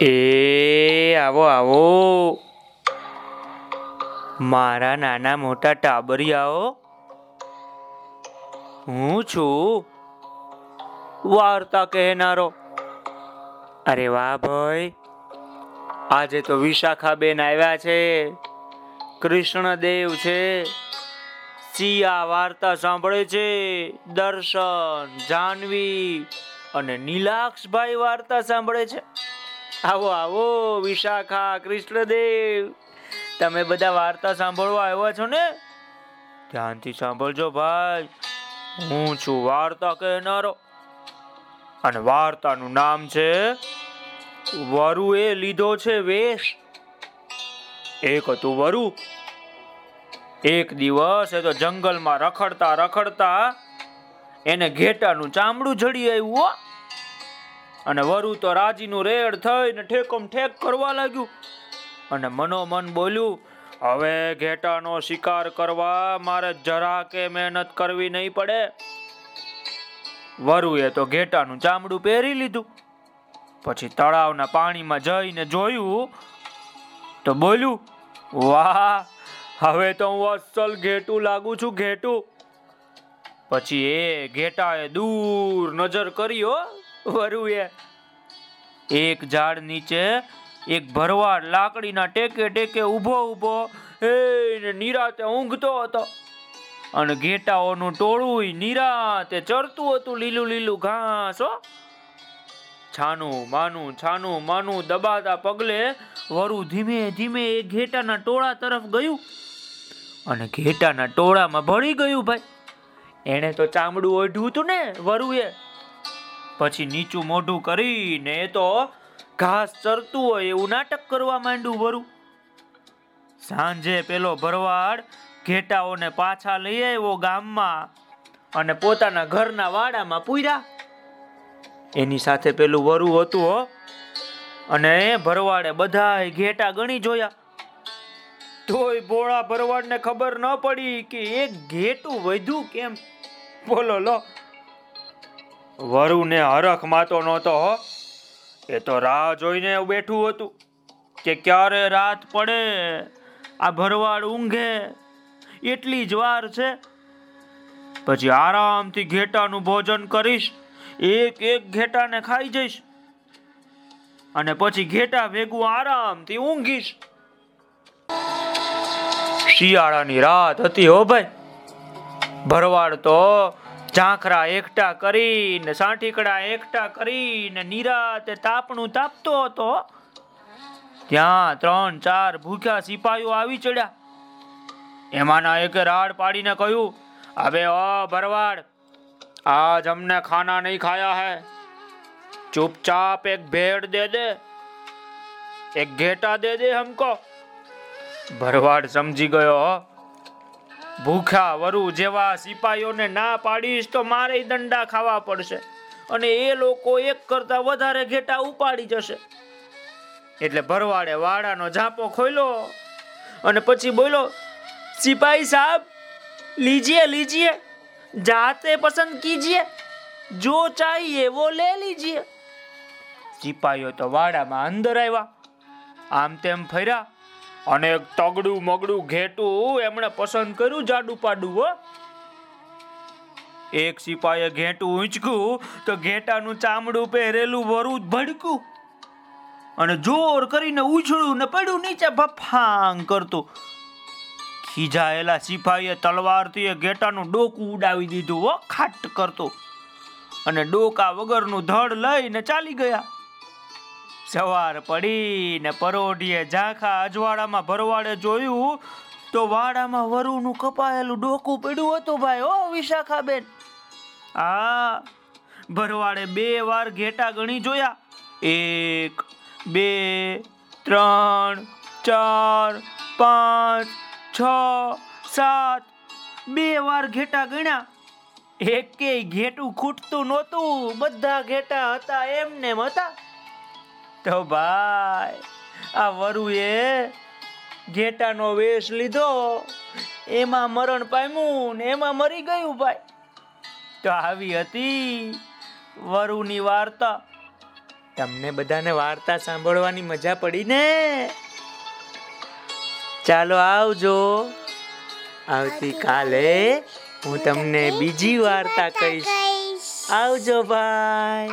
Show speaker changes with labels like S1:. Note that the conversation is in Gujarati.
S1: એ, આવો આવો. મારા નાના મોટા ટાબરિયાઓ, હું છું. વાર્તા કહેનારો. અરે વાહ ભાઈ, આજે તો વિશાખાબેન આવ્યા છે. કૃષ્ણદેવ છે. સિયા વાર્તા સાંભળે છે. દર્શન, જાનવી અને નીલાક્ષભાઈ વાર્તા સાંભળે છે. આવો આવો, વિશાખા, કૃષ્ણદેવ. તમે બધા વાર્તા સાંભળવા આવ્યા છો ને? ધ્યાનથી સાંભળજો ભાઈ. હું છું વાર્તા કહેનારો. અને વાર્તાનું નામ છે વરુએ લીધો છે વેશ. એક હતું વરુ. એક દિવસ એ તો જંગલમાં રખડતા રખડતા, એને ઘેટાનું ચામડું જડી આવ્યું અને વરુ તો રાજીનું રેડ થઈને ઠેકમ ઠેક કરવા લાગ્યું. અને મનોમન બોલ્યું, હવે ઘેટાનો શિકાર કરવા મારે જરા કે મહેનત કરવી નહીં પડે. વરુએ તો ઘેટાનું ચામડું પહેરી લીધું. પછી તળાવના પાણીમાં જઈને જોયું, તો બોલ્યું, વાહ, હવે તો હું અસલ ઘેટું લાગુ છું, ઘેટું. પછી એ ઘેટાએ દૂર નજર કર્યો વરુએ એક ઝાડ નીચે એક ભરવાડ લાકડીના ટેકે ટેકે ઊભો એ નિરાતે ઊંઘતો હતો. અને ઘેટાઓનું ટોળું નિરાતે ચરતું હતું લીલું લીલું ઘાસ, હો. છાનું, માનું છાનું, માનું દબાતા પગલે વરુ ધીમે ધીમે એ ઘેટાના ટોળા તરફ ગયું. અને ઘેટાના ટોળામાં ભળી ગયું ભાઈ. એણે તો ચામડું ઓઢ્યું હતું ને વરુએ. પછી નીચું મોઢું કરીને એ તો ઘાસ ચરતું હોય એવું નાટક કરવા માંડ્યું વરુ. સાંજે પેલો ભરવાડ ઘેટાઓને પાછા લઈ આવ્યો ગામમાં અને પોતાના ઘરના વાડામાં પૂર્યા. એની સાથે પેલું વરુ હતું હો. અને ભરવાડે બધા ઘેટા ગણી જોયા. તોય ભોળા ભરવાડને ખબર ન પડી કે એક ઘેટું વધ્યું કેમ? બોલો, લો. વરુને હરખ માતો નહોતો હો. એ તો રાહ જોઈને બેઠું હતું કે ક્યારે રાત પડે, આ ભરવાડ ઊંઘે, એટલી જ વાર છે. પછી આરામથી ઘેટાનું ભોજન કરીશ, એક એક ઘેટાને ખાઈ જઈશ. અને પછી ઘેટા ભેગું આરામથી ઊંઘીશ. શિયાળાની રાત હતી હો ભાઈ. ભરવાડ તો ઝાંખરા એકઠા કરીને, સાંઠીકડા એકઠા કરીને નિરાતે તાપણું તાપતો હતો. ત્યાં ત્રણ, ચાર ભૂખ્યા સિપાહીઓ આવી ચડ્યા. એમાંના એકે રાડ પાડીને કહ્યું, હવે અ ભરવાડ, આજ અમને ખાના નહીં ખાયા હે. ચૂપચાપ એક ભેડ દે દે, એક ઘેટા દે દે હમકો. ભરવાડ સમજી ગયો ભૂખા વરુ જેવા સિપાહીઓને ના પાડીશ તો મારે દંડા ખાવા પડશે. અને એ લોકો એક કરતા વધારે ઘેટા ઉપાડી જશે. એટલે ભરવાડે વાડાનો ઝાંપો ખોલ્યો અને પછી બોલો સિપાહી સાહેબ, લીજીએ લીજીએ, જાતે પસંદ કીજીએ, જો ચાહીએ વો લે લીજીએ. સિપાહીઓ તો વાડામાં અંદર આવ્યા. આમ તેમ ફર્યા. અને એક તગડું મગડું ઘેટું એમણે પસંદ કર્યું જાડું પાડું એક સિપાહીએ ઘેટું ઊંચકું, તો ઘેટાનું ચામડું પહેરેલું વરું ભડકું. અને જોર કરીને ઉછળું ને પડ્યું નીચે ભફાંગ કરતું. ખીજાયેલા સિપાહીએ તલવારથી એ ઘેટાનું ડોકું ઉડાવી દીધું, હો, ખાટ કરતો. અને ડોકા વગરનું ધડ લઈને ચાલી ગયા. સવાર પડી ને પરોઢીએ ઝાંખા અજવાળામાં ભરવાડે જોયું તો વાડામાં વરુનું કપાયેલું ડોકું પડ્યું હતું ભાઈ ઓ વિશાખાબેન. આ ભરવાડે બે વાર ઘેટા ગણી જોયા. એક, બે, ત્રણ, ચાર, પાંચ, છ, સાત, બે વાર ઘેટા ગણ્યા. એકેય ઘેટું ખૂટતું નહોતું. બધા ઘેટા હતા, એમને હતા તો ભાઈ આ વરુએ ઘેટાનો વેશ લીધો. એમાં મરણ પામ્યું ને એમાં મરી ગયું ભાઈ. તો આવી હતી વરુની વાર્તા. તમને બધાને વાર્તા સાંભળવાની મજા પડી ને? ચાલો આવજો. આવતીકાલે હું તમને બીજી વાર્તા કહીશ. આવજો. ભાઈ.